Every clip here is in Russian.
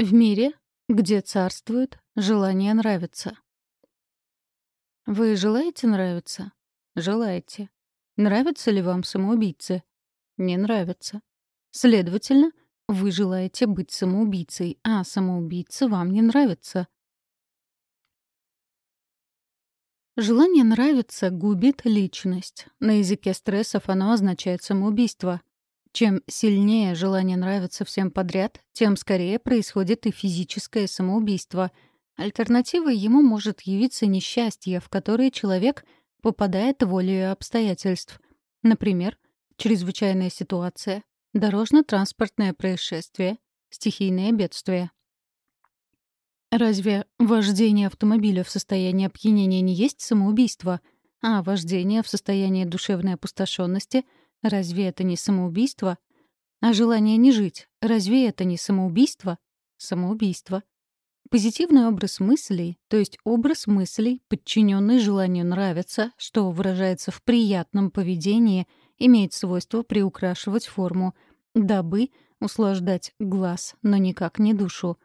В мире, где царствует желание нравиться. Вы желаете нравиться? Желаете. Нравятся ли вам самоубийцы? Не нравятся. Следовательно, вы желаете быть самоубийцей, а самоубийцы вам не нравятся. Желание нравиться губит личность. На языке стрессов оно означает самоубийство. Чем сильнее желание нравиться всем подряд, тем скорее происходит и физическое самоубийство. Альтернативой ему может явиться несчастье, в которое человек попадает волею обстоятельств. Например, чрезвычайная ситуация, дорожно-транспортное происшествие, стихийное бедствие. Разве вождение автомобиля в состоянии опьянения не есть самоубийство, а вождение в состоянии душевной опустошенности — Разве это не самоубийство? А желание не жить, разве это не самоубийство? Самоубийство. Позитивный образ мыслей, то есть образ мыслей, подчиненный желанию нравиться, что выражается в приятном поведении, имеет свойство приукрашивать форму, дабы услаждать глаз, но никак не душу.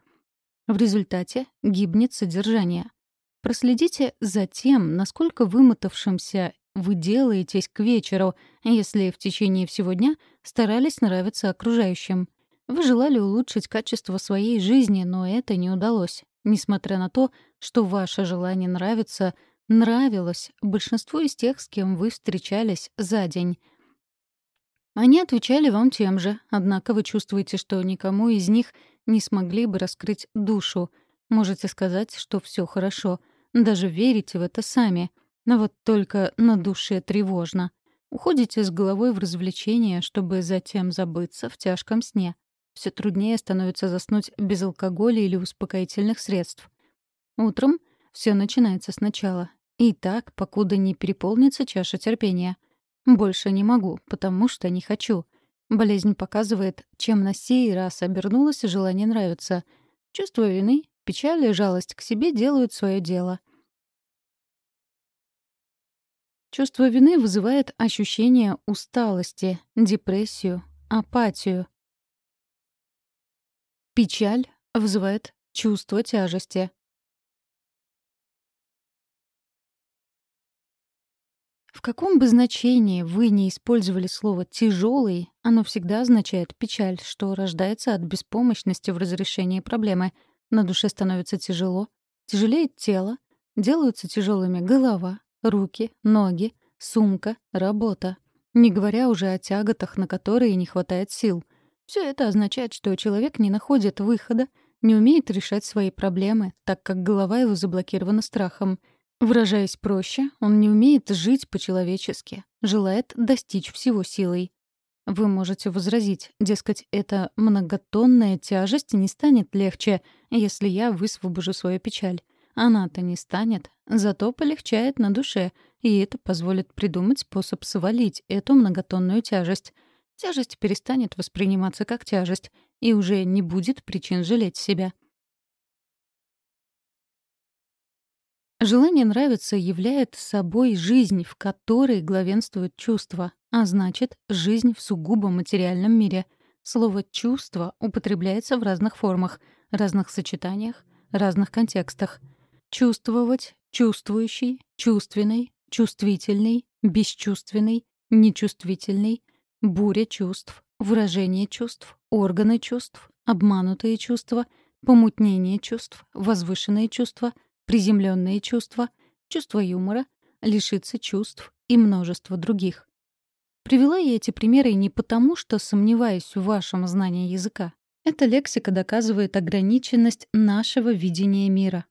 В результате гибнет содержание. Проследите за тем, насколько вымотавшимся вы делаетесь к вечеру, если в течение всего дня старались нравиться окружающим. Вы желали улучшить качество своей жизни, но это не удалось, несмотря на то, что ваше желание нравиться нравилось большинству из тех, с кем вы встречались за день. Они отвечали вам тем же, однако вы чувствуете, что никому из них не смогли бы раскрыть душу. Можете сказать, что все хорошо, даже верите в это сами — но вот только на душе тревожно. Уходите с головой в развлечения, чтобы затем забыться в тяжком сне. Все труднее становится заснуть без алкоголя или успокоительных средств. Утром все начинается сначала. И так, покуда не переполнится чаша терпения. Больше не могу, потому что не хочу. Болезнь показывает, чем на сей раз обернулось желание нравиться. Чувство вины, печаль и жалость к себе делают свое дело. Чувство вины вызывает ощущение усталости, депрессию, апатию. Печаль вызывает чувство тяжести. В каком бы значении вы не использовали слово «тяжелый», оно всегда означает печаль, что рождается от беспомощности в разрешении проблемы. На душе становится тяжело, тяжелеет тело, делаются тяжелыми голова, руки, ноги, сумка, работа. Не говоря уже о тяготах, на которые не хватает сил. Все это означает, что человек не находит выхода, не умеет решать свои проблемы, так как голова его заблокирована страхом. Выражаясь проще, он не умеет жить по-человечески, желает достичь всего силой. Вы можете возразить, дескать, эта многотонная тяжесть не станет легче, если я высвобожу свою печаль. Она-то не станет, зато полегчает на душе, и это позволит придумать способ свалить эту многотонную тяжесть. Тяжесть перестанет восприниматься как тяжесть, и уже не будет причин жалеть себя. Желание нравиться являет собой жизнь, в которой главенствует чувство, а значит, жизнь в сугубо материальном мире. Слово «чувство» употребляется в разных формах, разных сочетаниях, разных контекстах — Чувствовать, чувствующий, чувственный, чувствительный, бесчувственный, нечувствительный, буря чувств, выражение чувств, органы чувств, обманутые чувства, помутнение чувств, возвышенные чувства, приземленные чувства, чувство юмора, лишиться чувств и множество других. Привела я эти примеры не потому, что сомневаюсь в вашем знании языка. Эта лексика доказывает ограниченность нашего видения мира.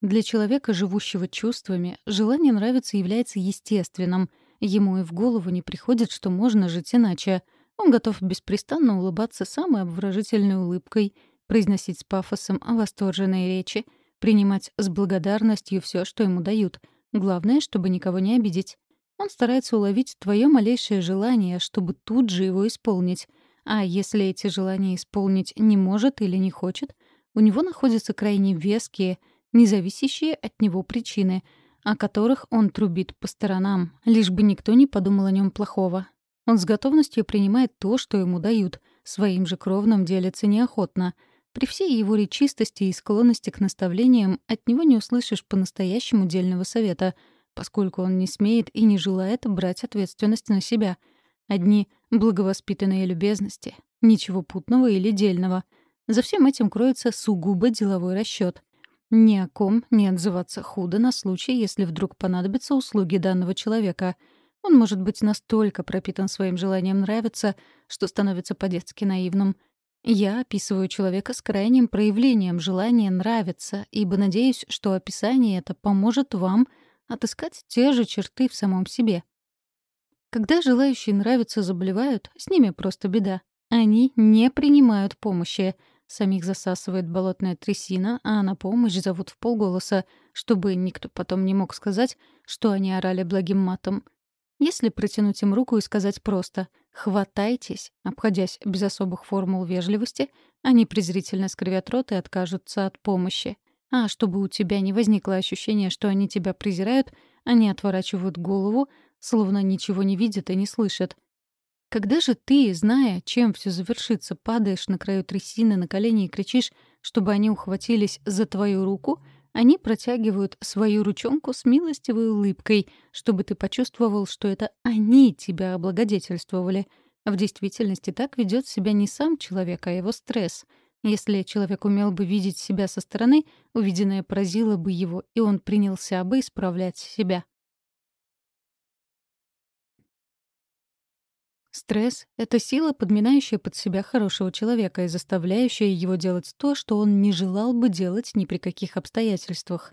Для человека, живущего чувствами, желание нравиться является естественным. Ему и в голову не приходит, что можно жить иначе. Он готов беспрестанно улыбаться самой обворожительной улыбкой, произносить с пафосом восторженные речи, принимать с благодарностью все, что ему дают. Главное, чтобы никого не обидеть. Он старается уловить твое малейшее желание, чтобы тут же его исполнить. А если эти желания исполнить не может или не хочет, у него находятся крайне веские — независящие от него причины, о которых он трубит по сторонам, лишь бы никто не подумал о нем плохого. Он с готовностью принимает то, что ему дают, своим же кровным делится неохотно. При всей его речистости и склонности к наставлениям от него не услышишь по-настоящему дельного совета, поскольку он не смеет и не желает брать ответственность на себя. Одни благовоспитанные любезности, ничего путного или дельного. За всем этим кроется сугубо деловой расчет. Ни о ком не отзываться худо на случай, если вдруг понадобятся услуги данного человека. Он может быть настолько пропитан своим желанием нравиться, что становится по-детски наивным — я описываю человека с крайним проявлением желания нравиться, ибо надеюсь, что описание это поможет вам отыскать те же черты в самом себе. Когда желающие нравиться заболевают, с ними просто беда. Они не принимают помощи. Самих засасывает болотная трясина, а на помощь зовут в полголоса, чтобы никто потом не мог сказать, что они орали благим матом. Если протянуть им руку и сказать просто «хватайтесь», обходясь без особых формул вежливости, они презрительно скривят рот и откажутся от помощи. А чтобы у тебя не возникло ощущения, что они тебя презирают, они отворачивают голову, словно ничего не видят и не слышат. Когда же ты, зная, чем все завершится, падаешь на краю трясины на колени и кричишь, чтобы они ухватились за твою руку — они протягивают свою ручонку с милостивой улыбкой, чтобы ты почувствовал, что это они тебя облагодетельствовали. В действительности так ведет себя не сам человек, а его стресс. Если человек умел бы видеть себя со стороны, увиденное поразило бы его, и он принялся бы исправлять себя. Стресс — это сила, подминающая под себя хорошего человека и заставляющая его делать то, что он не желал бы делать ни при каких обстоятельствах.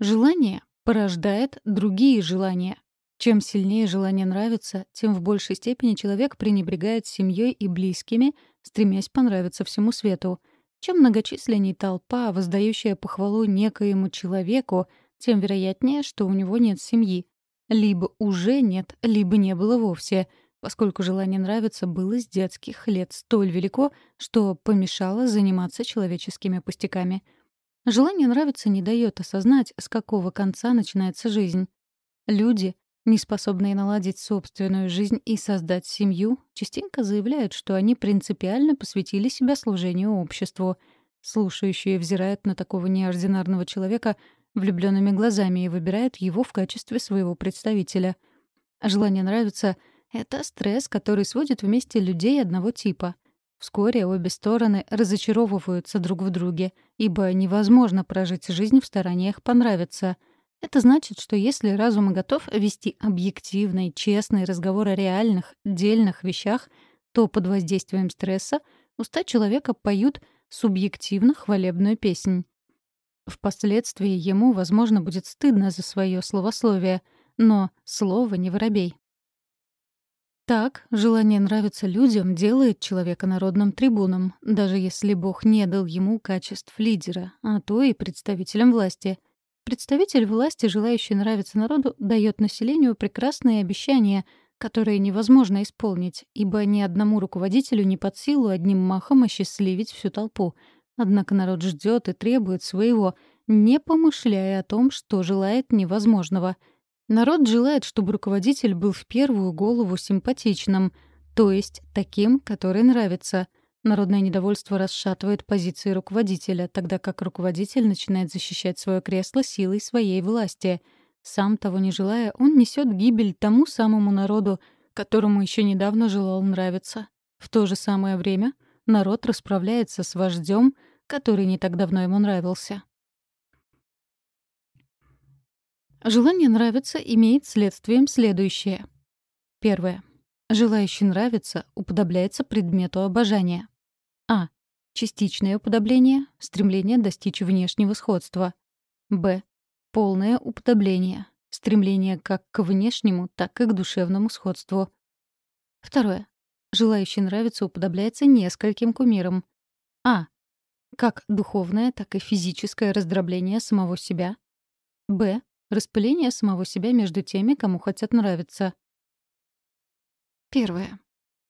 Желание порождает другие желания. Чем сильнее желание нравится, тем в большей степени человек пренебрегает семьей и близкими, стремясь понравиться всему свету. Чем многочисленней толпа, воздающая похвалу некоему человеку, тем вероятнее, что у него нет семьи. Либо уже нет, либо не было вовсе, поскольку желание нравиться было с детских лет столь велико, что помешало заниматься человеческими пустяками. Желание нравиться не дает осознать, с какого конца начинается жизнь. Люди, не способные наладить собственную жизнь и создать семью, частенько заявляют, что они принципиально посвятили себя служению обществу. Слушающие взирают на такого неординарного человека — влюбленными глазами и выбирают его в качестве своего представителя. Желание нравится — это стресс, который сводит вместе людей одного типа. Вскоре обе стороны разочаровываются друг в друге, ибо невозможно прожить жизнь в стараниях понравиться. Это значит, что если разум готов вести объективный, честный разговор о реальных, дельных вещах, то под воздействием стресса уста человека поют субъективно хвалебную песнь. Впоследствии ему, возможно, будет стыдно за свое словословие, но слово не воробей. Так, желание нравиться людям делает человека народным трибуном, даже если Бог не дал ему качеств лидера, а то и представителем власти. Представитель власти, желающий нравиться народу, дает населению прекрасные обещания, которые невозможно исполнить, ибо ни одному руководителю не под силу одним махом осчастливить всю толпу — Однако народ ждет и требует своего, не помышляя о том, что желает невозможного. Народ желает, чтобы руководитель был в первую голову симпатичным, то есть таким, который нравится. Народное недовольство расшатывает позиции руководителя, тогда как руководитель начинает защищать свое кресло силой своей власти. Сам того не желая, он несет гибель тому самому народу, которому еще недавно желал нравиться. В то же самое время народ расправляется с вождем, который не так давно ему нравился. Желание нравиться имеет следствием следующее. Первое. Желающий нравиться уподобляется предмету обожания. А. Частичное уподобление — стремление достичь внешнего сходства. Б. Полное уподобление — стремление как к внешнему, так и к душевному сходству. Второе. Желающий нравиться уподобляется нескольким кумирам. А. Как духовное, так и физическое раздробление самого себя. Б. Распыление самого себя между теми, кому хотят нравиться. Первое.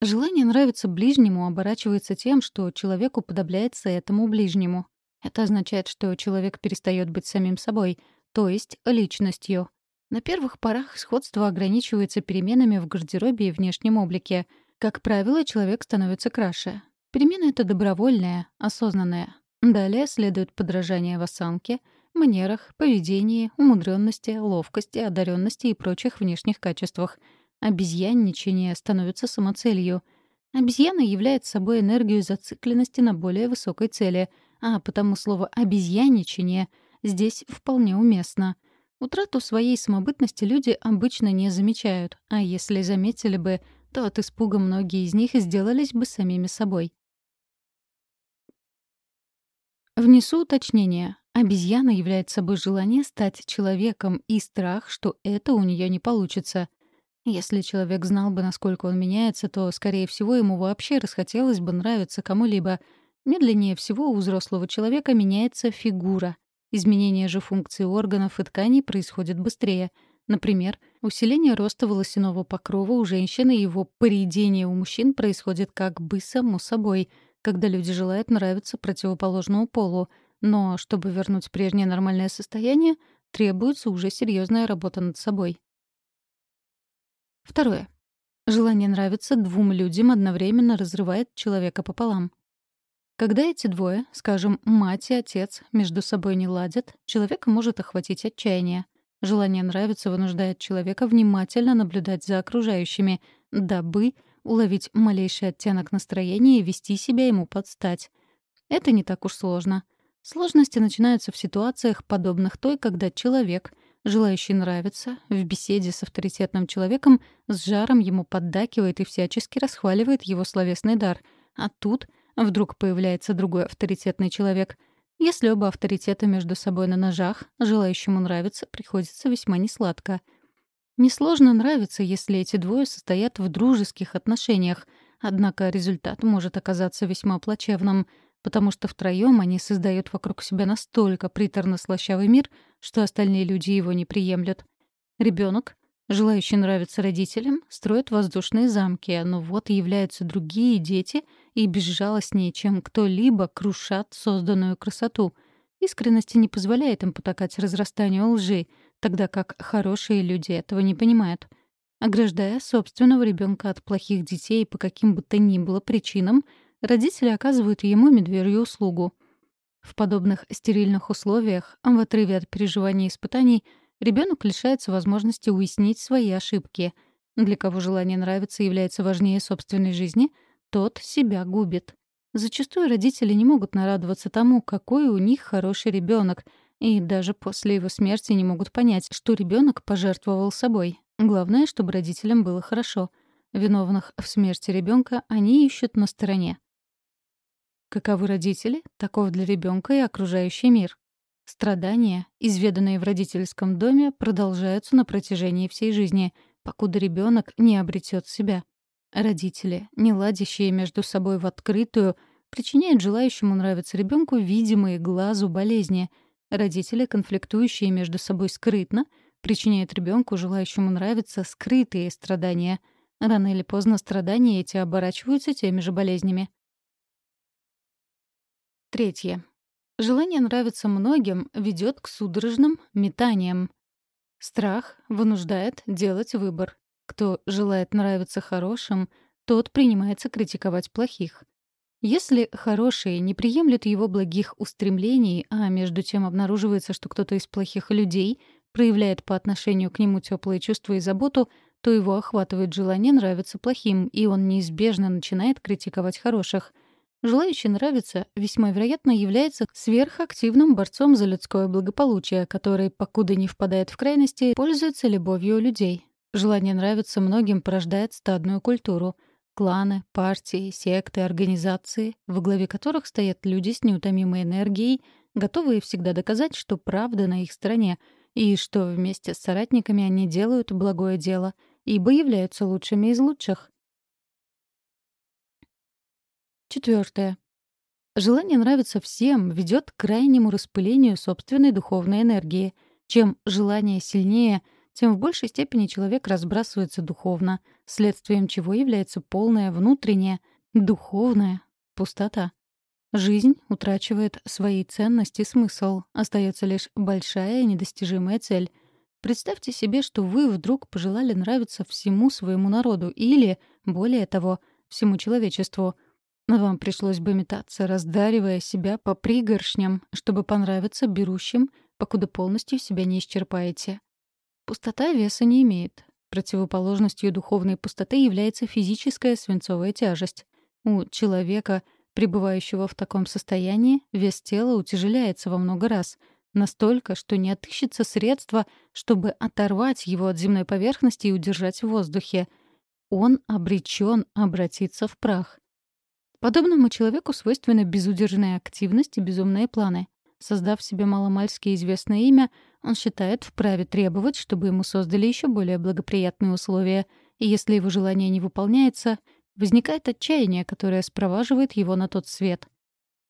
Желание нравиться ближнему оборачивается тем, что человек уподобляется этому ближнему. Это означает, что человек перестает быть самим собой, то есть личностью. На первых порах сходство ограничивается переменами в гардеробе и внешнем облике — Как правило, человек становится краше. Перемена — это добровольная, осознанная. Далее следует подражание в осанке, манерах, поведении, умудренности, ловкости, одаренности и прочих внешних качествах. Обезьянничание становится самоцелью. Обезьяна является собой энергию зацикленности на более высокой цели, а потому слово «обезьянничание» здесь вполне уместно. Утрату своей самобытности люди обычно не замечают, а если заметили бы, то от испуга многие из них сделались бы самими собой. Внесу уточнение. Обезьяна является собой желание стать человеком и страх, что это у нее не получится. Если человек знал бы, насколько он меняется, то, скорее всего, ему вообще расхотелось бы нравиться кому-либо. Медленнее всего у взрослого человека меняется фигура. Изменение же функций органов и тканей происходит быстрее. Например, усиление роста волосяного покрова у женщины и его поредение у мужчин происходит как бы само собой, когда люди желают нравиться противоположному полу — но чтобы вернуть прежнее нормальное состояние, требуется уже серьезная работа над собой. Второе. Желание нравиться двум людям одновременно разрывает человека пополам. Когда эти двое, скажем, мать и отец, между собой не ладят, человека может охватить отчаяние. Желание нравиться вынуждает человека внимательно наблюдать за окружающими, дабы уловить малейший оттенок настроения и вести себя ему под стать. Это не так уж сложно. Сложности начинаются в ситуациях, подобных той, когда человек, желающий нравиться, в беседе с авторитетным человеком с жаром ему поддакивает и всячески расхваливает его словесный дар. А тут вдруг появляется другой авторитетный человек. Если оба авторитета между собой на ножах, желающему нравиться приходится весьма несладко. Несложно нравиться, если эти двое состоят в дружеских отношениях, однако результат может оказаться весьма плачевным — потому что втроем они создают вокруг себя настолько приторно-слащавый мир, что остальные люди его не приемлют. Ребенок, желающий нравиться родителям, строит воздушные замки, но вот являются другие дети и безжалостнее, чем кто-либо, крушат созданную красоту. Искренности не позволяет им потакать разрастанию лжи, тогда как хорошие люди этого не понимают. Ограждая собственного ребенка от плохих детей по каким бы то ни было причинам — родители оказывают ему медвежью услугу. В подобных стерильных условиях, в отрыве от переживаний и испытаний, ребенок лишается возможности уяснить свои ошибки. Для кого желание нравиться является важнее собственной жизни, тот себя губит. Зачастую родители не могут нарадоваться тому, какой у них хороший ребенок, и даже после его смерти не могут понять, что ребенок пожертвовал собой. Главное, чтобы родителям было хорошо. Виновных в смерти ребенка они ищут на стороне. Каковы родители, таков для ребенка и окружающий мир. Страдания, изведанные в родительском доме, продолжаются на протяжении всей жизни, покуда ребенок не обретет себя. Родители, не ладящие между собой в открытую, причиняют желающему нравиться ребенку видимые глазу болезни. Родители, конфликтующие между собой скрытно, причиняют ребенку, желающему нравиться, скрытые страдания. Рано или поздно страдания эти оборачиваются теми же болезнями. Третье. Желание нравиться многим ведет к судорожным метаниям. Страх вынуждает делать выбор. Кто желает нравиться хорошим, тот принимается критиковать плохих. Если хорошие не приемлют его благих устремлений, а между тем обнаруживается, что кто-то из плохих людей проявляет по отношению к нему теплые чувства и заботу, то его охватывает желание нравиться плохим, и он неизбежно начинает критиковать хороших — Желающий нравиться весьма вероятно является сверхактивным борцом за людское благополучие, который, покуда не впадает в крайности, пользуется любовью людей. Желание нравиться многим порождает стадную культуру — кланы, партии, секты, организации, во главе которых стоят люди с неутомимой энергией, готовые всегда доказать, что правда на их стороне, и что вместе с соратниками они делают благое дело, ибо являются лучшими из лучших. Четвертое. Желание нравиться всем ведет к крайнему распылению собственной духовной энергии. Чем желание сильнее, тем в большей степени человек разбрасывается духовно, следствием чего является полная внутренняя, духовная пустота. Жизнь утрачивает свои ценности и смысл, остается лишь большая и недостижимая цель. Представьте себе, что вы вдруг пожелали нравиться всему своему народу или, более того, всему человечеству. Вам пришлось бы метаться, раздаривая себя по пригоршням, чтобы понравиться берущим, покуда полностью себя не исчерпаете. Пустота веса не имеет. Противоположностью духовной пустоты является физическая свинцовая тяжесть. У человека, пребывающего в таком состоянии, вес тела утяжеляется во много раз, настолько, что не отыщется средства, чтобы оторвать его от земной поверхности и удержать в воздухе. Он обречен обратиться в прах. Подобному человеку свойственна безудержная активность и безумные планы. Создав себе маломальски известное имя, он считает вправе требовать, чтобы ему создали еще более благоприятные условия, и если его желание не выполняется, возникает отчаяние, которое спроваживает его на тот свет.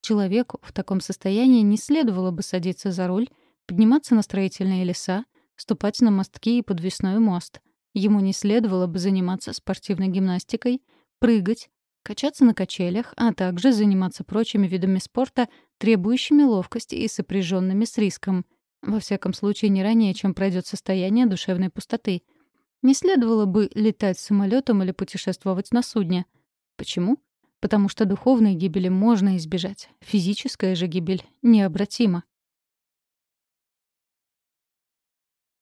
Человеку в таком состоянии не следовало бы садиться за руль, подниматься на строительные леса, ступать на мостки и подвесной мост. Ему не следовало бы заниматься спортивной гимнастикой, прыгать, качаться на качелях, а также заниматься прочими видами спорта, требующими ловкости и сопряженными с риском. Во всяком случае, не ранее, чем пройдет состояние душевной пустоты. Не следовало бы летать самолетом или путешествовать на судне. Почему? Потому что духовной гибели можно избежать. Физическая же гибель необратима.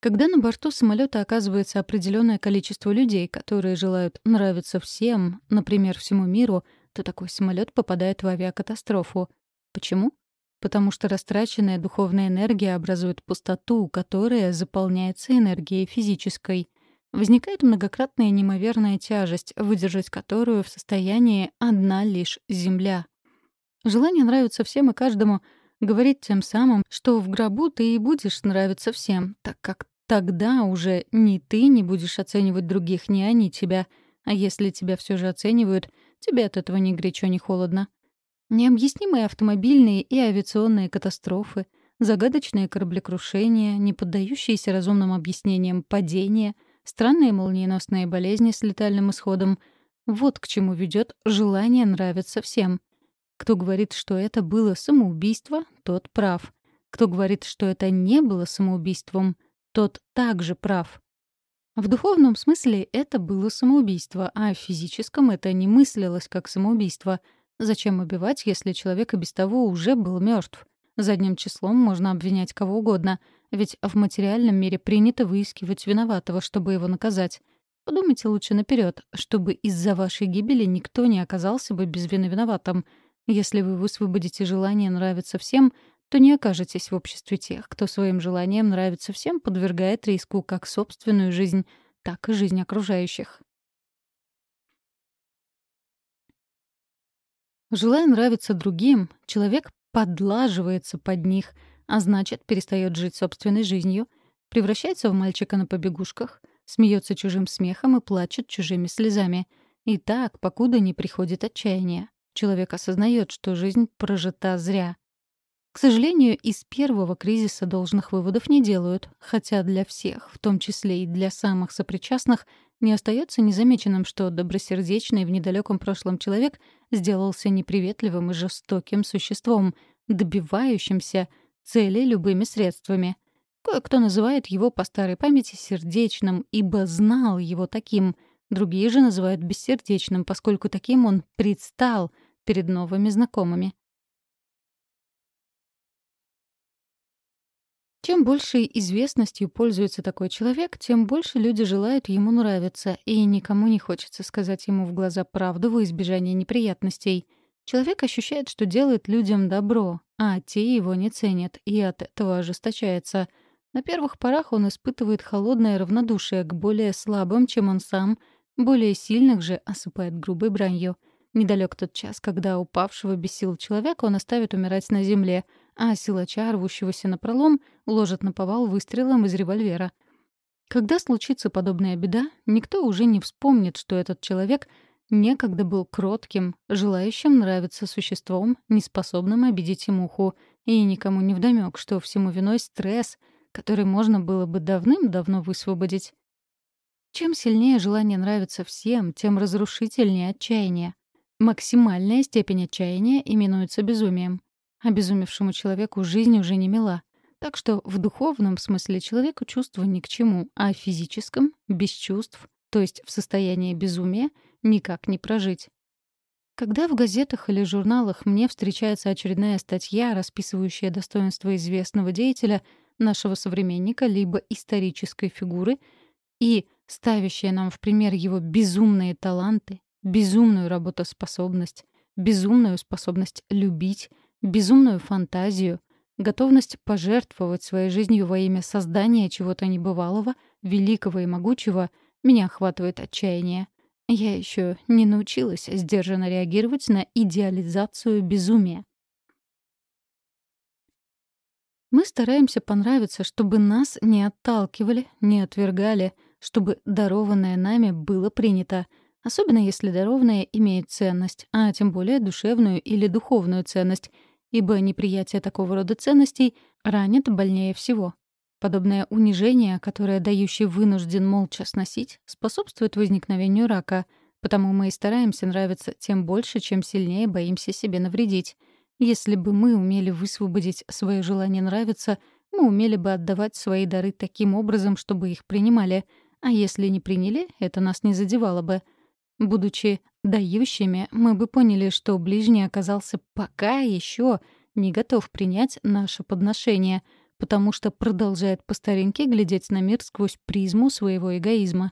Когда на борту самолета оказывается определенное количество людей, которые желают нравиться всем, например, всему миру, то такой самолет попадает в авиакатастрофу. Почему? Потому что растраченная духовная энергия образует пустоту, которая заполняется энергией физической. Возникает многократная неимоверная тяжесть, выдержать которую в состоянии одна лишь Земля. Желание нравится всем и каждому — говорит тем самым, что в гробу ты и будешь нравиться всем, так как Тогда уже ни ты не будешь оценивать других, ни они тебя. А если тебя все же оценивают, тебе от этого ни горячо, ни холодно. Необъяснимые автомобильные и авиационные катастрофы, загадочные кораблекрушения, не поддающиеся разумным объяснениям падения, странные молниеносные болезни с летальным исходом — вот к чему ведет желание нравиться всем. Кто говорит, что это было самоубийство, тот прав. Кто говорит, что это не было самоубийством — тот также прав. В духовном смысле это было самоубийство, а в физическом это не мыслилось как самоубийство. Зачем убивать, если человек и без того уже был мертв? Задним числом можно обвинять кого угодно, ведь в материальном мире принято выискивать виноватого, чтобы его наказать. Подумайте лучше наперед, чтобы из-за вашей гибели никто не оказался бы без вины виноватым. Если вы высвободите желание нравиться всем, то не окажетесь в обществе тех, кто своим желанием нравится всем, подвергает риску как собственную жизнь, так и жизнь окружающих. Желая нравиться другим, человек подлаживается под них, а значит, перестает жить собственной жизнью, превращается в мальчика на побегушках, смеется чужим смехом и плачет чужими слезами. И так, покуда не приходит отчаяние. Человек осознает, что жизнь прожита зря — к сожалению, из первого кризиса должных выводов не делают, хотя для всех, в том числе и для самых сопричастных, не остается незамеченным, что добросердечный в недалеком прошлом человек сделался неприветливым и жестоким существом, добивающимся цели любыми средствами. Кое-кто называет его по старой памяти сердечным, ибо знал его таким. Другие же называют бессердечным, поскольку таким он предстал перед новыми знакомыми. Чем большей известностью пользуется такой человек, тем больше люди желают ему нравиться, и никому не хочется сказать ему в глаза правду во избежание неприятностей. Человек ощущает, что делает людям добро, а те его не ценят, и от этого ожесточается. На первых порах он испытывает холодное равнодушие к более слабым, чем он сам, более сильных же осыпает грубой бранью. Недалек тот час, когда упавшего без сил человека он оставит умирать на земле — а силача, рвущегося на пролом, уложат на повал выстрелом из револьвера. Когда случится подобная беда, никто уже не вспомнит, что этот человек некогда был кротким, желающим нравиться существом, неспособным обидеть муху, и никому не вдомёк, что всему виной стресс, который можно было бы давным-давно высвободить. Чем сильнее желание нравиться всем, тем разрушительнее отчаяние. Максимальная степень отчаяния именуется безумием. Обезумевшему человеку жизнь уже не мила. Так что в духовном смысле человеку чувства ни к чему, а в физическом — без чувств, то есть в состоянии безумия, никак не прожить. Когда в газетах или журналах мне встречается очередная статья, расписывающая достоинства известного деятеля, нашего современника, либо исторической фигуры, и ставящая нам в пример его безумные таланты, безумную работоспособность, безумную способность любить, безумную фантазию, готовность пожертвовать своей жизнью во имя создания чего-то небывалого, великого и могучего, меня охватывает отчаяние. Я еще не научилась сдержанно реагировать на идеализацию безумия. Мы стараемся понравиться, чтобы нас не отталкивали, не отвергали, чтобы дарованное нами было принято, особенно если дарованное имеет ценность, а тем более душевную или духовную ценность, ибо неприятие такого рода ценностей ранит больнее всего. Подобное унижение, которое дающий вынужден молча сносить, способствует возникновению рака, потому мы и стараемся нравиться тем больше, чем сильнее боимся себе навредить. Если бы мы умели высвободить свое желание нравиться, мы умели бы отдавать свои дары таким образом, чтобы их принимали, а если не приняли, это нас не задевало бы. Будучи дающими, мы бы поняли, что ближний оказался пока еще не готов принять наше подношение — потому что продолжает по старинке глядеть на мир сквозь призму своего эгоизма.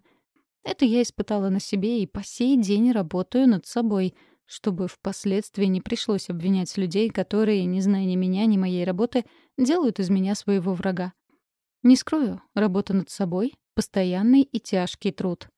Это я испытала на себе и по сей день работаю над собой, чтобы впоследствии не пришлось обвинять людей, которые, не зная ни меня, ни моей работы, делают из меня своего врага. Не скрою, работа над собой — постоянный и тяжкий труд.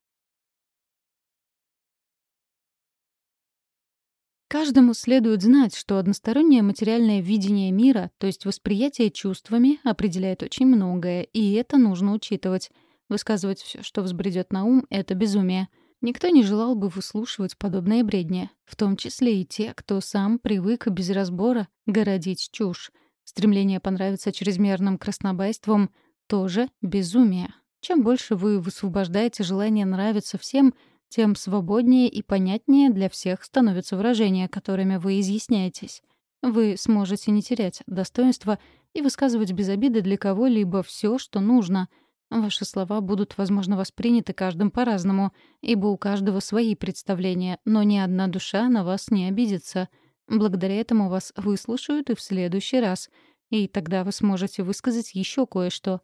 Каждому следует знать, что одностороннее материальное видение мира, то есть восприятие чувствами, определяет очень многое, и это нужно учитывать. Высказывать все, что взбредет на ум, — это безумие. Никто не желал бы выслушивать подобные бредни, в том числе и те, кто сам привык без разбора городить чушь. Стремление понравиться чрезмерным краснобайством — тоже безумие. Чем больше вы высвобождаете желание нравиться всем — тем свободнее и понятнее для всех становятся выражения, которыми вы изъясняетесь. Вы сможете не терять достоинства и высказывать без обиды для кого-либо все, что нужно. Ваши слова будут, возможно, восприняты каждым по-разному, ибо у каждого свои представления, но ни одна душа на вас не обидится. Благодаря этому вас выслушают и в следующий раз, и тогда вы сможете высказать еще кое-что.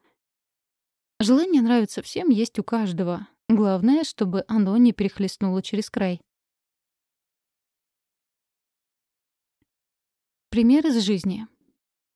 Желание нравится всем есть у каждого. Главное, чтобы оно не перехлестнуло через край. Пример из жизни.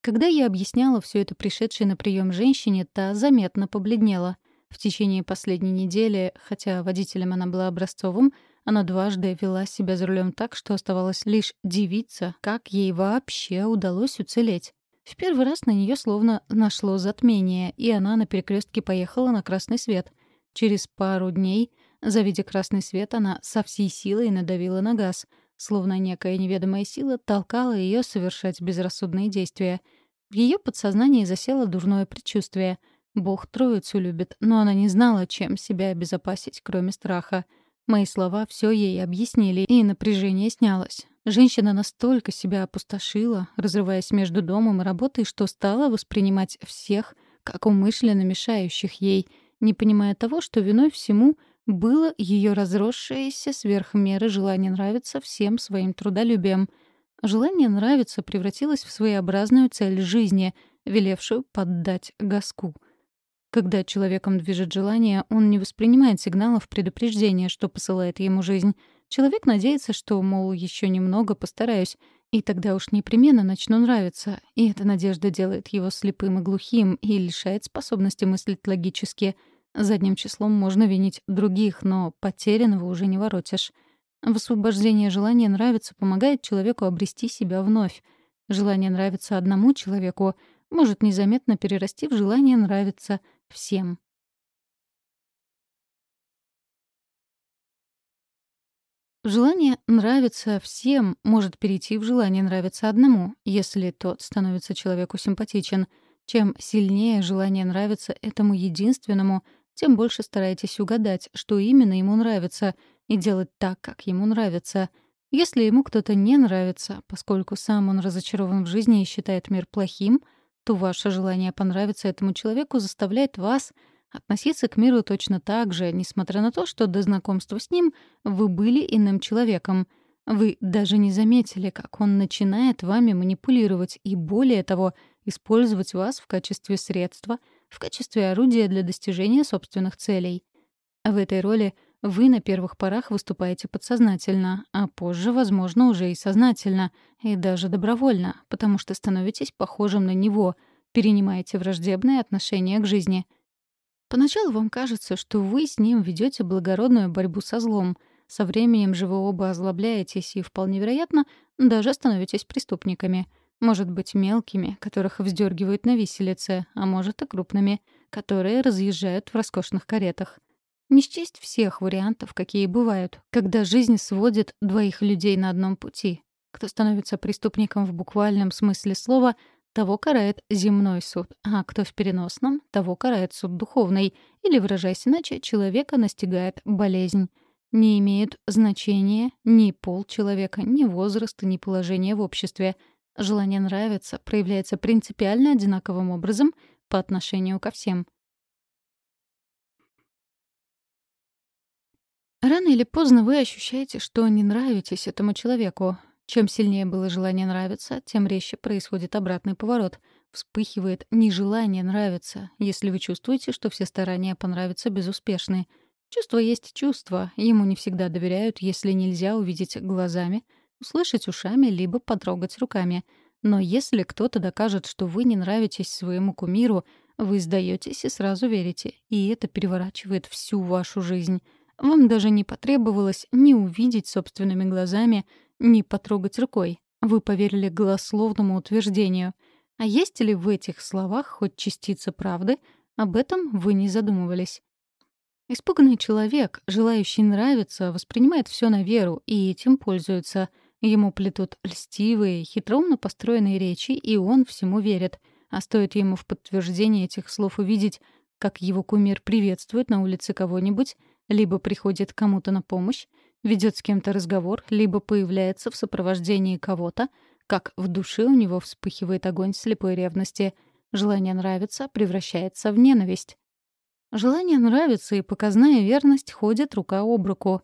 Когда я объясняла все это пришедшей на прием женщине, та заметно побледнела. В течение последней недели, хотя водителем она была образцовым, она дважды вела себя за рулем так, что оставалось лишь дивиться, как ей вообще удалось уцелеть. В первый раз на нее словно нашло затмение, и она на перекрестке поехала на красный свет — Через пару дней, завидя красный свет, она со всей силой надавила на газ, словно некая неведомая сила толкала ее совершать безрассудные действия. В ее подсознании засело дурное предчувствие. Бог троицу любит, но она не знала, чем себя обезопасить, кроме страха. Мои слова все ей объяснили, и напряжение снялось. Женщина настолько себя опустошила, разрываясь между домом и работой, что стала воспринимать всех как умышленно мешающих ей — не понимая того, что виной всему было ее разросшееся сверх меры желание нравиться всем своим трудолюбием. Желание нравиться превратилось в своеобразную цель жизни, велевшую поддать газку. Когда человеком движет желание, он не воспринимает сигналов предупреждения, что посылает ему жизнь. Человек надеется, что, мол, еще немного постараюсь, и тогда уж непременно начну нравиться. И эта надежда делает его слепым и глухим и лишает способности мыслить логически — Задним числом можно винить других, но потерянного уже не воротишь. Высвобождение желания нравиться помогает человеку обрести себя вновь. Желание нравиться одному человеку может незаметно перерасти в желание нравиться всем. Желание нравиться всем может перейти в желание нравиться одному, если тот становится человеку симпатичен. Чем сильнее желание нравиться этому единственному — тем больше старайтесь угадать, что именно ему нравится, и делать так, как ему нравится. Если ему кто-то не нравится, поскольку сам он разочарован в жизни и считает мир плохим, то ваше желание понравиться этому человеку заставляет вас относиться к миру точно так же, несмотря на то, что до знакомства с ним вы были иным человеком. Вы даже не заметили, как он начинает вами манипулировать и, более того, использовать вас в качестве средства, в качестве орудия для достижения собственных целей. В этой роли вы на первых порах выступаете подсознательно, а позже, возможно, уже и сознательно, и даже добровольно, потому что становитесь похожим на него, перенимаете враждебные отношения к жизни. Поначалу вам кажется, что вы с ним ведете благородную борьбу со злом — со временем же вы оба озлобляетесь и, вполне вероятно, даже становитесь преступниками. Может быть, мелкими, которых вздергивают на виселице, а может и крупными, которые разъезжают в роскошных каретах. Не счесть всех вариантов, какие бывают, когда жизнь сводит двоих людей на одном пути. Кто становится преступником в буквальном смысле слова, того карает земной суд, а кто в переносном, того карает суд духовный, или, выражаясь иначе, человека настигает болезнь. Не имеют значения ни пол человека, ни возраст, ни положение в обществе. Желание нравиться проявляется принципиально одинаковым образом по отношению ко всем. Рано или поздно вы ощущаете, что не нравитесь этому человеку. Чем сильнее было желание нравиться, тем резче происходит обратный поворот. Вспыхивает нежелание нравиться, если вы чувствуете, что все старания понравиться безуспешны — Чувство есть чувство, ему не всегда доверяют, если нельзя увидеть глазами, услышать ушами, либо потрогать руками. Но если кто-то докажет, что вы не нравитесь своему кумиру, вы сдаетесь и сразу верите, и это переворачивает всю вашу жизнь. Вам даже не потребовалось ни увидеть собственными глазами, ни потрогать рукой. Вы поверили голословному утверждению. А есть ли в этих словах хоть частица правды? Об этом вы не задумывались. Испуганный человек, желающий нравиться, воспринимает все на веру и этим пользуется. Ему плетут льстивые, хитроумно построенные речи, и он всему верит. А стоит ему в подтверждение этих слов увидеть, как его кумир приветствует на улице кого-нибудь, либо приходит кому-то на помощь, ведет с кем-то разговор, либо появляется в сопровождении кого-то, как в душе у него вспыхивает огонь слепой ревности. Желание нравиться превращается в ненависть. Желание нравиться и показная верность ходят рука об руку.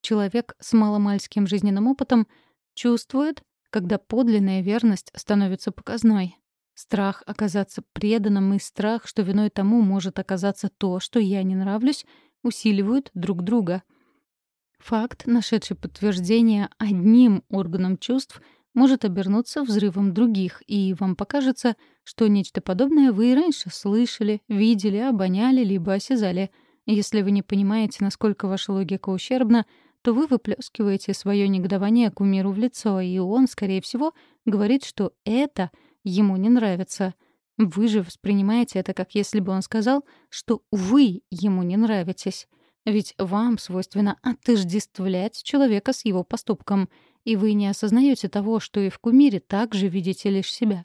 Человек с маломальским жизненным опытом чувствует, когда подлинная верность становится показной. Страх оказаться преданным и страх, что виной тому может оказаться то, что я не нравлюсь, усиливают друг друга. Факт, нашедший подтверждение одним органом чувств — может обернуться взрывом других, и вам покажется, что нечто подобное вы и раньше слышали, видели, обоняли, либо осязали. Если вы не понимаете, насколько ваша логика ущербна, то вы выплескиваете свое негодование кумиру в лицо, и он, скорее всего, говорит, что это ему не нравится. Вы же воспринимаете это как если бы он сказал, что вы ему не нравитесь. Ведь вам свойственно отождествлять человека с его поступком — и вы не осознаете того, что и в кумире также видите лишь себя.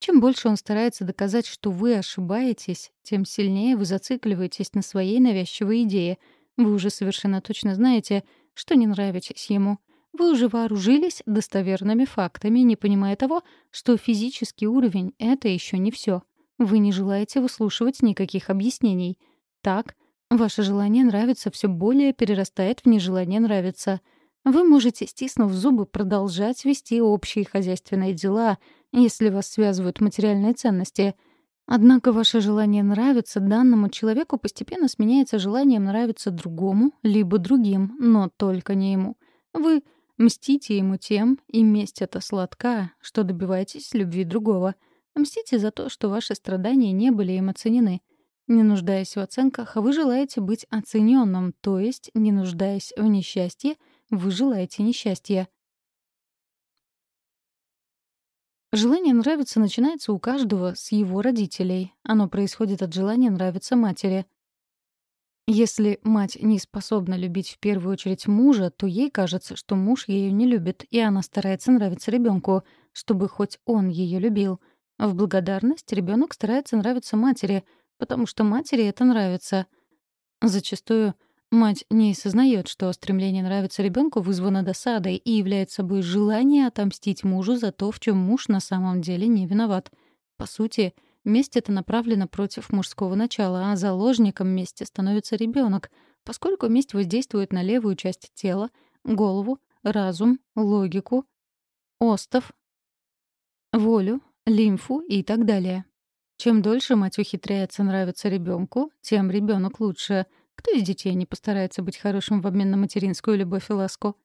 Чем больше он старается доказать, что вы ошибаетесь, тем сильнее вы зацикливаетесь на своей навязчивой идее. Вы уже совершенно точно знаете, что не нравитесь ему. Вы уже вооружились достоверными фактами, не понимая того, что физический уровень — это еще не все. Вы не желаете выслушивать никаких объяснений. Так, ваше желание нравиться все более перерастает в нежелание нравиться — вы можете, стиснув зубы, продолжать вести общие хозяйственные дела, если вас связывают материальные ценности. Однако ваше желание нравиться данному человеку постепенно сменяется желанием нравиться другому, либо другим, но только не ему. Вы мстите ему тем, и месть эта сладка, что добиваетесь любви другого. Мстите за то, что ваши страдания не были им оценены. Не нуждаясь в оценках, вы желаете быть оцененным, то есть, не нуждаясь в несчастье, вы желаете несчастья. Желание нравиться начинается у каждого с его родителей. Оно происходит от желания нравиться матери. Если мать не способна любить в первую очередь мужа, то ей кажется, что муж ее не любит, и она старается нравиться ребенку, чтобы хоть он ее любил. В благодарность ребенок старается нравиться матери, потому что матери это нравится. Зачастую Мать не осознает, что стремление нравиться ребенку вызвано досадой и является собой желание отомстить мужу за то, в чем муж на самом деле не виноват. По сути, месть это направлена против мужского начала, а заложником мести становится ребенок, поскольку месть воздействует на левую часть тела, голову, разум, логику, остов, волю, лимфу и так далее. Чем дольше мать ухитряется нравиться ребенку, тем ребенок лучше. Кто из детей не постарается быть хорошим в обмен на материнскую любовь и ласку?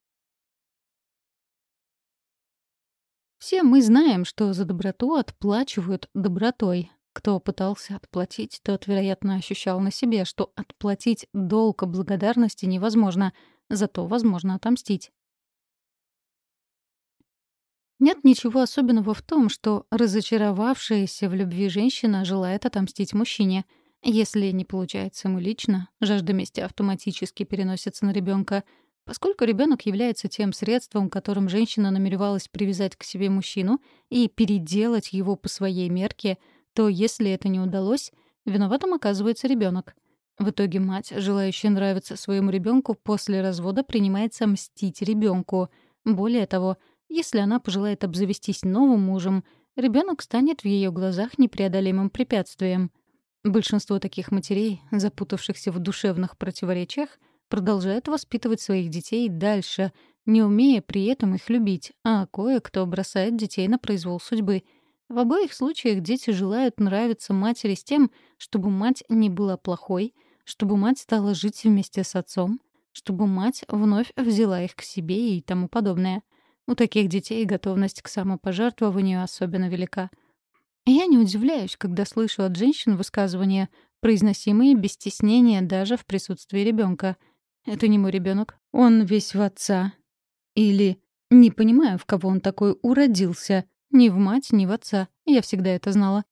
Все мы знаем, что за доброту отплачивают добротой. Кто пытался отплатить, тот, вероятно, ощущал на себе, что отплатить долг благодарности невозможно, зато возможно отомстить. Нет ничего особенного в том, что разочаровавшаяся в любви женщина желает отомстить мужчине. Если не получается ему лично, жажда мести автоматически переносится на ребенка, поскольку ребенок является тем средством, которым женщина намеревалась привязать к себе мужчину и переделать его по своей мерке, то если это не удалось, виноватым оказывается ребенок. В итоге мать, желающая нравиться своему ребенку, после развода принимается мстить ребенку. Более того, если она пожелает обзавестись новым мужем, ребенок станет в ее глазах непреодолимым препятствием. Большинство таких матерей, запутавшихся в душевных противоречиях, продолжают воспитывать своих детей дальше, не умея при этом их любить, а кое-кто бросает детей на произвол судьбы. В обоих случаях дети желают нравиться матери с тем, чтобы мать не была плохой, чтобы мать стала жить вместе с отцом, чтобы мать вновь взяла их к себе и тому подобное. У таких детей готовность к самопожертвованию особенно велика. Я не удивляюсь, когда слышу от женщин высказывания, произносимые без стеснения даже в присутствии ребенка. «Это не мой ребенок, он весь в отца». Или «Не понимаю, в кого он такой уродился. Ни в мать, ни в отца. Я всегда это знала».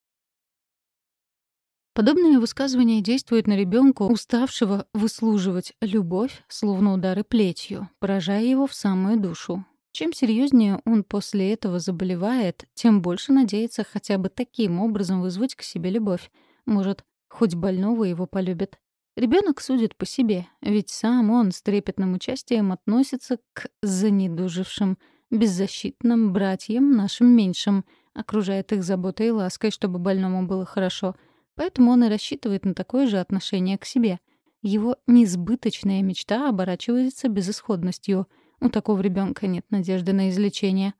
Подобные высказывания действуют на ребенка, уставшего выслуживать любовь, словно удары плетью, поражая его в самую душу. Чем серьезнее он после этого заболевает, тем больше надеется хотя бы таким образом вызвать к себе любовь. Может, хоть больного его полюбит. Ребенок судит по себе, ведь сам он с трепетным участием относится к занедужившим, беззащитным братьям нашим меньшим, окружает их заботой и лаской, чтобы больному было хорошо. Поэтому он и рассчитывает на такое же отношение к себе. Его несбыточная мечта оборачивается безысходностью — у такого ребенка нет надежды на излечение.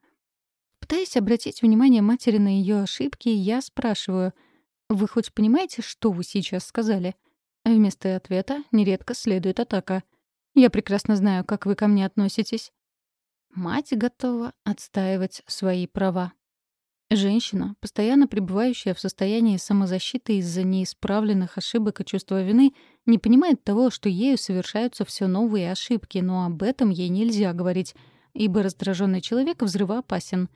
Пытаясь обратить внимание матери на ее ошибки, я спрашиваю, «Вы хоть понимаете, что вы сейчас сказали?» Вместо ответа нередко следует атака. «Я прекрасно знаю, как вы ко мне относитесь». Мать готова отстаивать свои права. Женщина, постоянно пребывающая в состоянии самозащиты из-за неисправленных ошибок и чувства вины, не понимает того, что ею совершаются все новые ошибки, но об этом ей нельзя говорить, ибо раздраженный человек взрывоопасен.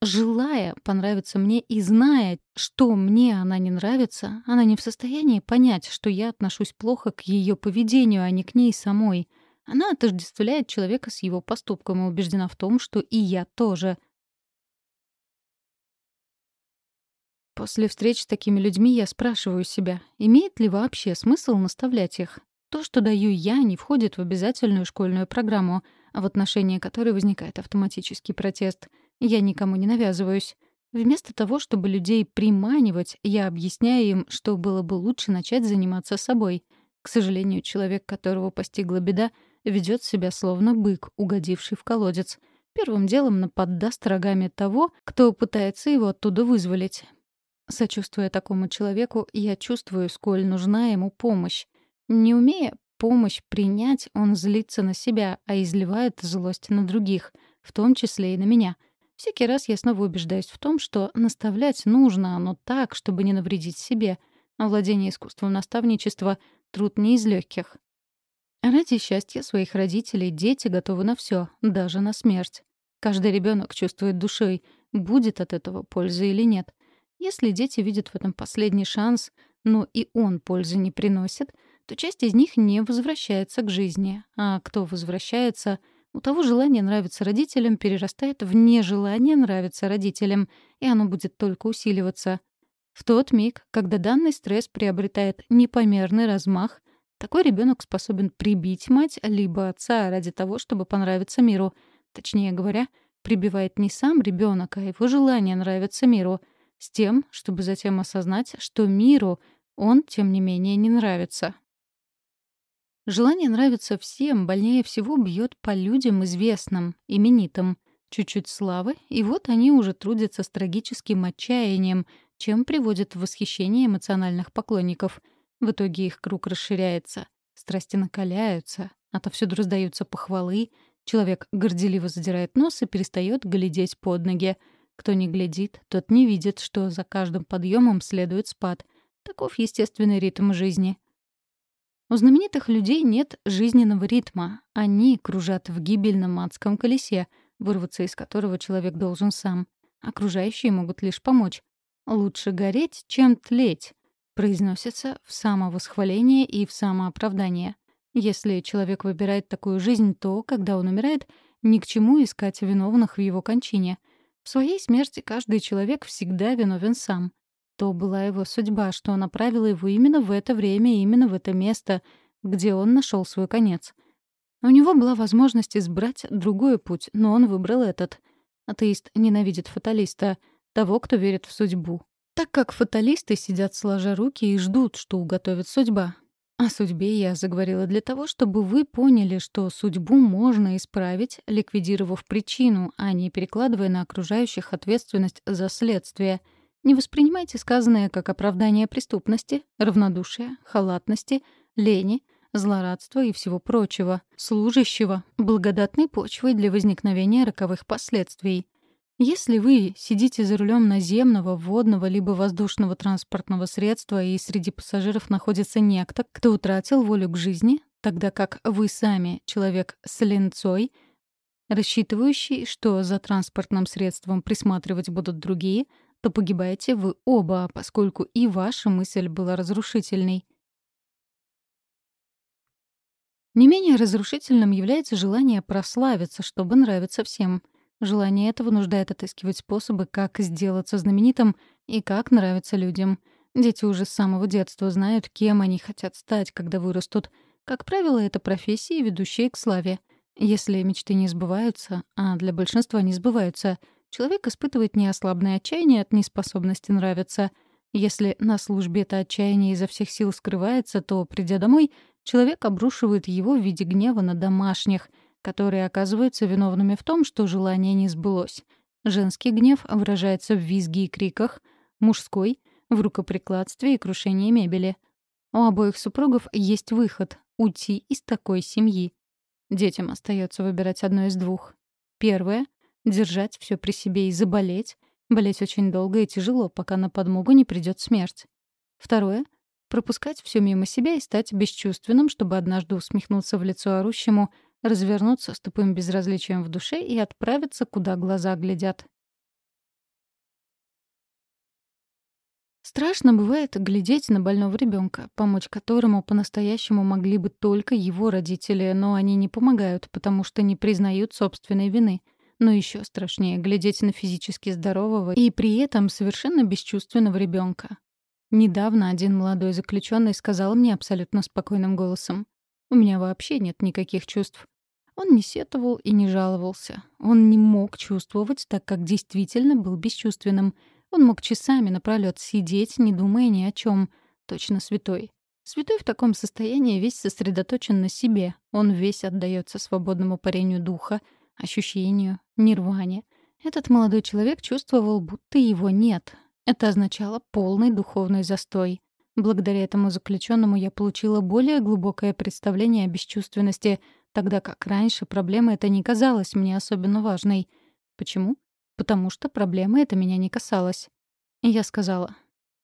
Желая понравиться мне и зная, что мне она не нравится, она не в состоянии понять, что я отношусь плохо к ее поведению, а не к ней самой. Она отождествляет человека с его поступком и убеждена в том, что и я тоже — После встреч с такими людьми я спрашиваю себя, имеет ли вообще смысл наставлять их? То, что даю я, не входит в обязательную школьную программу, а в отношении которой возникает автоматический протест. Я никому не навязываюсь. Вместо того, чтобы людей приманивать, я объясняю им, что было бы лучше начать заниматься собой. К сожалению, человек, которого постигла беда, ведет себя словно бык, угодивший в колодец. Первым делом наподдаст рогами того, кто пытается его оттуда вызволить. Сочувствуя такому человеку, я чувствую, сколь нужна ему помощь. Не умея помощь принять, он злится на себя, а изливает злость на других, в том числе и на меня. Всякий раз я снова убеждаюсь в том, что наставлять нужно, но так, чтобы не навредить себе. Овладение искусством наставничества — труд не из легких. Ради счастья своих родителей дети готовы на все, даже на смерть. Каждый ребенок чувствует душой, будет от этого польза или нет. Если дети видят в этом последний шанс, но и он пользы не приносит, то часть из них не возвращается к жизни, а кто возвращается, у того желание нравиться родителям перерастает в нежелание нравиться родителям, и оно будет только усиливаться. В тот миг, когда данный стресс приобретает непомерный размах, такой ребенок способен прибить мать либо отца ради того, чтобы понравиться миру. Точнее говоря, прибивает не сам ребенок, а его желание нравиться миру — с тем, чтобы затем осознать, что миру он, тем не менее, не нравится. Желание нравится всем, больнее всего бьет по людям известным, именитым. Чуть-чуть славы, и вот они уже трудятся с трагическим отчаянием, чем приводят в восхищение эмоциональных поклонников. В итоге их круг расширяется, страсти накаляются, отовсюду раздаются похвалы, человек горделиво задирает нос и перестает глядеть под ноги. Кто не глядит, тот не видит, что за каждым подъемом следует спад. Таков естественный ритм жизни. У знаменитых людей нет жизненного ритма. Они кружат в гибельном адском колесе, вырваться из которого человек должен сам. Окружающие могут лишь помочь. «Лучше гореть, чем тлеть», произносится в самовосхваление и в самооправдание. Если человек выбирает такую жизнь, то, когда он умирает, ни к чему искать виновных в его кончине. В своей смерти каждый человек всегда виновен сам. То была его судьба, что направила его именно в это время именно в это место, где он нашел свой конец. У него была возможность избрать другой путь, но он выбрал этот. Атеист ненавидит фаталиста, того, кто верит в судьбу. Так как фаталисты сидят сложа руки и ждут, что уготовит судьба. О судьбе я заговорила для того, чтобы вы поняли, что судьбу можно исправить, ликвидировав причину, а не перекладывая на окружающих ответственность за следствие — не воспринимайте сказанное как оправдание преступности, равнодушия, халатности, лени, злорадства и всего прочего, служащего благодатной почвой для возникновения роковых последствий. Если вы сидите за рулем наземного, водного либо воздушного транспортного средства и среди пассажиров находится некто, кто утратил волю к жизни, тогда как вы сами человек с ленцой, рассчитывающий, что за транспортным средством присматривать будут другие — то погибаете вы оба, поскольку и ваша мысль была разрушительной. Не менее разрушительным является желание прославиться, чтобы нравиться всем. Желание это вынуждает отыскивать способы, как сделаться знаменитым и как нравиться людям. Дети уже с самого детства знают, кем они хотят стать, когда вырастут. Как правило, это профессии, ведущие к славе. Если мечты не сбываются, а для большинства не сбываются — Человек испытывает неослабное отчаяние от неспособности нравиться. Если на службе это отчаяние изо всех сил скрывается, то, придя домой, человек обрушивает его в виде гнева на домашних, которые оказываются виновными в том, что желание не сбылось. Женский гнев выражается в визге и криках, мужской — в рукоприкладстве и крушении мебели. У обоих супругов есть выход — уйти из такой семьи. Детям остается выбирать одно из двух. Первое держать все при себе и заболеть. Болеть очень долго и тяжело, пока на подмогу не придет смерть. Второе — пропускать все мимо себя и стать бесчувственным, чтобы однажды усмехнуться в лицо орущему, развернуться с тупым безразличием в душе и отправиться, куда глаза глядят. Страшно бывает глядеть на больного ребенка, помочь которому по-настоящему могли бы только его родители, но они не помогают, потому что не признают собственной вины — но еще страшнее — глядеть на физически здорового и при этом совершенно бесчувственного ребенка. Недавно один молодой заключенный сказал мне абсолютно спокойным голосом. «У меня вообще нет никаких чувств». Он не сетовал и не жаловался. Он не мог чувствовать, так как действительно был бесчувственным. Он мог часами напролёт сидеть, не думая ни о чем. Точно святой. Святой в таком состоянии весь сосредоточен на себе. Он весь отдается свободному парению духа — ощущению, нирване. Этот молодой человек чувствовал, будто его нет. Это означало полный духовный застой. Благодаря этому заключенному я получила более глубокое представление о бесчувственности, тогда как раньше проблема эта не казалась мне особенно важной. Почему? Потому что проблема эта меня не касалась. Я сказала,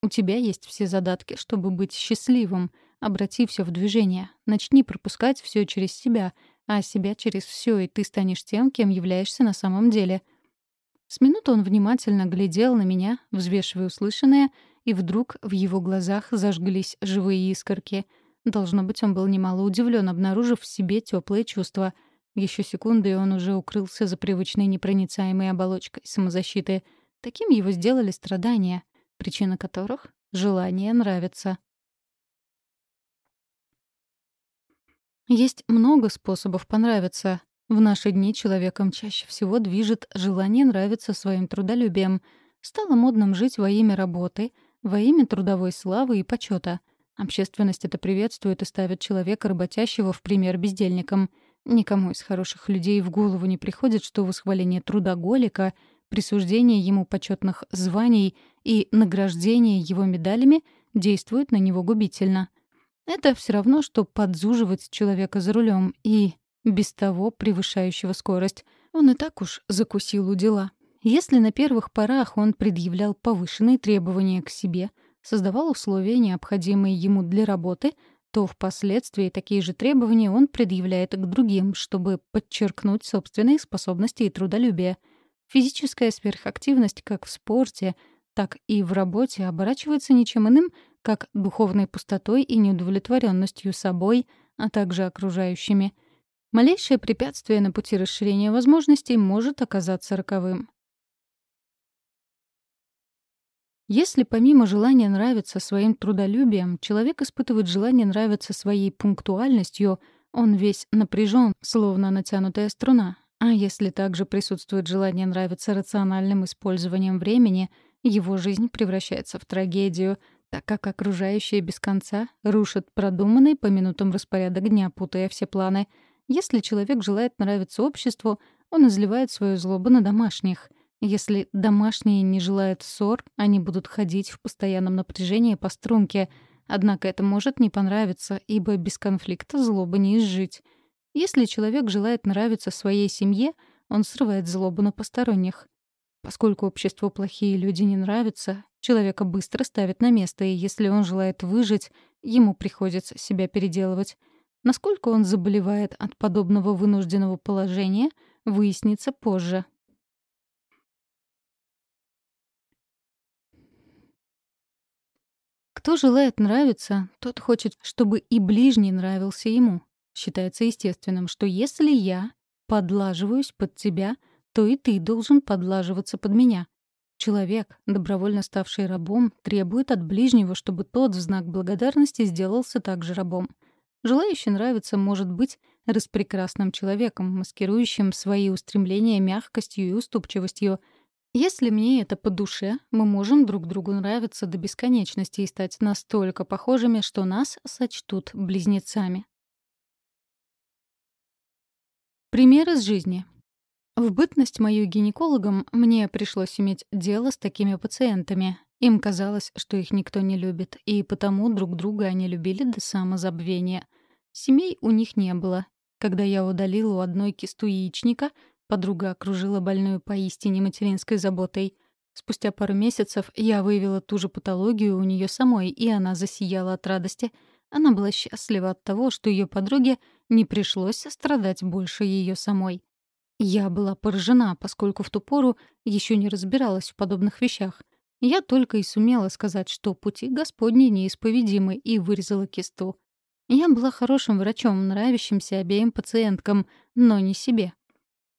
«У тебя есть все задатки, чтобы быть счастливым. Обрати все в движение. Начни пропускать все через себя а себя через все, и ты станешь тем, кем являешься на самом деле. С минуты он внимательно глядел на меня, взвешивая услышанное, и вдруг в его глазах зажглись живые искорки. Должно быть, он был немало удивлен, обнаружив в себе теплые чувства. Еще секунды, и он уже укрылся за привычной непроницаемой оболочкой самозащиты. Таким его сделали страдания, причина которых — желание нравиться. Есть много способов понравиться. В наши дни человеком чаще всего движет желание нравиться своим трудолюбием. Стало модным жить во имя работы, во имя трудовой славы и почета. Общественность это приветствует и ставит человека работящего в пример бездельникам. Никому из хороших людей в голову не приходит, что восхваление трудоголика, присуждение ему почетных званий и награждение его медалями действует на него губительно. Это все равно, что подзуживать человека за рулем и без того превышающего скорость. Он и так уж закусил у дела. Если на первых порах он предъявлял повышенные требования к себе, создавал условия, необходимые ему для работы, то впоследствии такие же требования он предъявляет к другим, чтобы подчеркнуть собственные способности и трудолюбие. Физическая сверхактивность как в спорте, так и в работе оборачивается ничем иным, как духовной пустотой и неудовлетворенностью собой, а также окружающими. Малейшее препятствие на пути расширения возможностей может оказаться роковым. Если помимо желания нравиться своим трудолюбием, человек испытывает желание нравиться своей пунктуальностью, он весь напряжен, словно натянутая струна. А если также присутствует желание нравиться рациональным использованием времени, его жизнь превращается в трагедию, так как окружающие без конца рушат продуманный по минутам распорядок дня, путая все планы. Если человек желает нравиться обществу, он изливает свою злобу на домашних — если домашние не желают ссор, они будут ходить в постоянном напряжении по струнке. Однако это может не понравиться, ибо без конфликта злобы не изжить. Если человек желает нравиться своей семье, он срывает злобу на посторонних. Поскольку обществу плохие люди не нравятся, человека быстро ставят на место, и если он желает выжить, ему приходится себя переделывать. Насколько он заболевает от подобного вынужденного положения, выяснится позже. Кто желает нравиться, тот хочет, чтобы и ближний нравился ему. Считается естественным, что если я подлаживаюсь под тебя, то и ты должен подлаживаться под меня. Человек, добровольно ставший рабом, требует от ближнего, чтобы тот в знак благодарности сделался также рабом. Желающий нравиться может быть распрекрасным человеком, маскирующим свои устремления мягкостью и уступчивостью — если мне это по душе, мы можем друг другу нравиться до бесконечности и стать настолько похожими, что нас сочтут близнецами. Пример из жизни. В бытность мою гинекологом мне пришлось иметь дело с такими пациентами. Им казалось, что их никто не любит, и потому друг друга они любили до самозабвения. Семей у них не было. Когда я удалила у одной кисту яичника — Подруга окружила больную поистине материнской заботой. Спустя пару месяцев я выявила ту же патологию у нее самой, и она засияла от радости. Она была счастлива от того, что ее подруге не пришлось страдать больше ее самой. Я была поражена, поскольку в ту пору еще не разбиралась в подобных вещах. Я только и сумела сказать, что пути Господни неисповедимы, и вырезала кисту. Я была хорошим врачом, нравящимся обеим пациенткам, но не себе.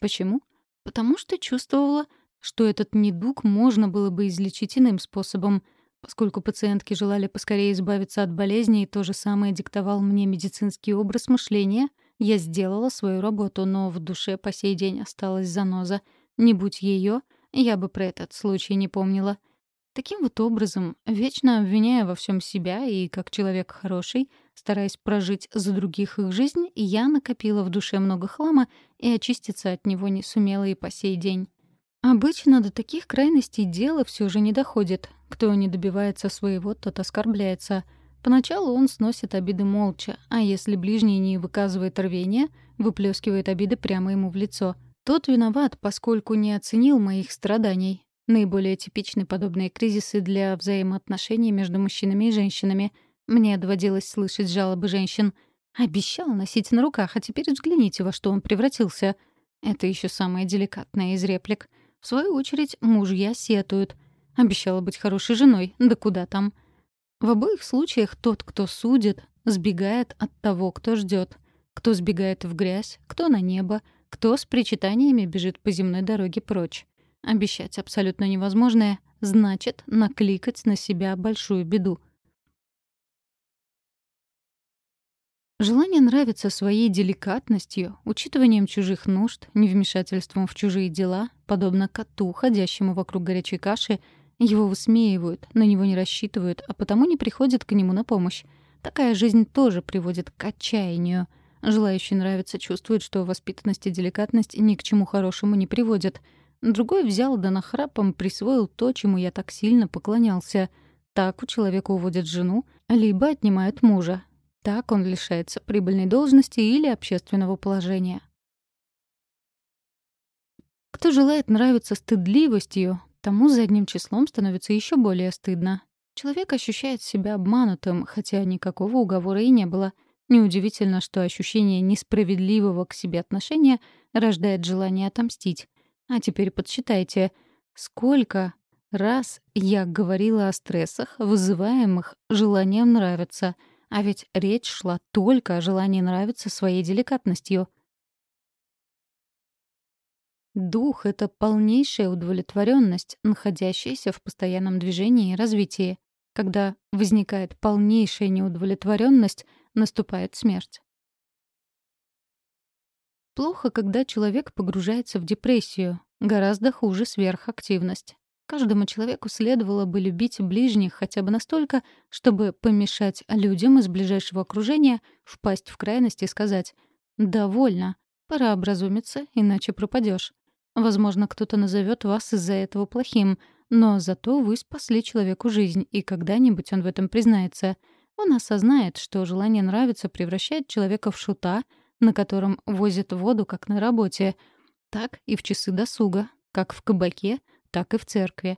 Почему? Потому что чувствовала, что этот недуг можно было бы излечить иным способом. Поскольку пациентки желали поскорее избавиться от болезни, и то же самое диктовал мне медицинский образ мышления, я сделала свою работу, но в душе по сей день осталась заноза. Не будь ее, я бы про этот случай не помнила. Таким вот образом, вечно обвиняя во всем себя и, как человек хороший, стараясь прожить за других их жизнь, я накопила в душе много хлама и очиститься от него не сумела и по сей день. Обычно до таких крайностей дело все же не доходит. Кто не добивается своего, тот оскорбляется. Поначалу он сносит обиды молча, а если ближний не выказывает рвения, выплескивает обиды прямо ему в лицо. Тот виноват, поскольку не оценил моих страданий, Наиболее типичны подобные кризисы для взаимоотношений между мужчинами и женщинами. Мне доводилось слышать жалобы женщин. Обещал носить на руках, а теперь взгляните, во что он превратился. Это еще самое деликатное из реплик. В свою очередь, мужья сетуют. Обещала быть хорошей женой, да куда там. В обоих случаях тот, кто судит, сбегает от того, кто ждет. Кто сбегает в грязь, кто на небо, кто с причитаниями бежит по земной дороге прочь. Обещать абсолютно невозможное значит накликать на себя большую беду. Желание нравиться своей деликатностью, учитыванием чужих нужд, невмешательством в чужие дела, подобно коту, ходящему вокруг горячей каши, его высмеивают, на него не рассчитывают, а потому не приходят к нему на помощь. Такая жизнь тоже приводит к отчаянию. Желающий нравиться чувствует, что воспитанность и деликатность ни к чему хорошему не приводят. Другой взял да нахрапом присвоил то, чему я так сильно поклонялся. Так у человека уводят жену, либо отнимают мужа. Так он лишается прибыльной должности или общественного положения. Кто желает нравиться стыдливостью, тому задним числом становится еще более стыдно. Человек ощущает себя обманутым, хотя никакого уговора и не было. Неудивительно, что ощущение несправедливого к себе отношения рождает желание отомстить. А теперь подсчитайте, сколько раз я говорила о стрессах, вызываемых желанием нравиться, а ведь речь шла только о желании нравиться своей деликатностью. Дух — это полнейшая удовлетворенность, находящаяся в постоянном движении и развитии. Когда возникает полнейшая неудовлетворенность, наступает смерть. Плохо, когда человек погружается в депрессию. Гораздо хуже сверхактивность. Каждому человеку следовало бы любить ближних хотя бы настолько, чтобы помешать людям из ближайшего окружения впасть в крайность и сказать «довольно, пора образумиться, иначе пропадешь. Возможно, кто-то назовет вас из-за этого плохим, но зато вы спасли человеку жизнь, и когда-нибудь он в этом признается. Он осознает, что желание нравиться превращает человека в шута, на котором возят воду, как на работе, так и в часы досуга, как в кабаке, так и в церкви.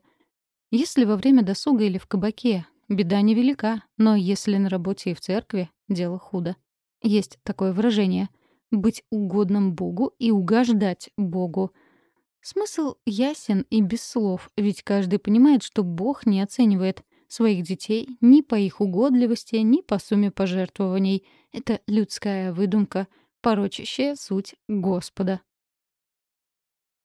Если во время досуга или в кабаке, беда невелика, но если на работе и в церкви, дело худо. Есть такое выражение — быть угодным Богу и угождать Богу — Смысл ясен и без слов, ведь каждый понимает, что Бог не оценивает своих детей ни по их угодливости, ни по сумме пожертвований. Это людская выдумка, порочащая суть Господа.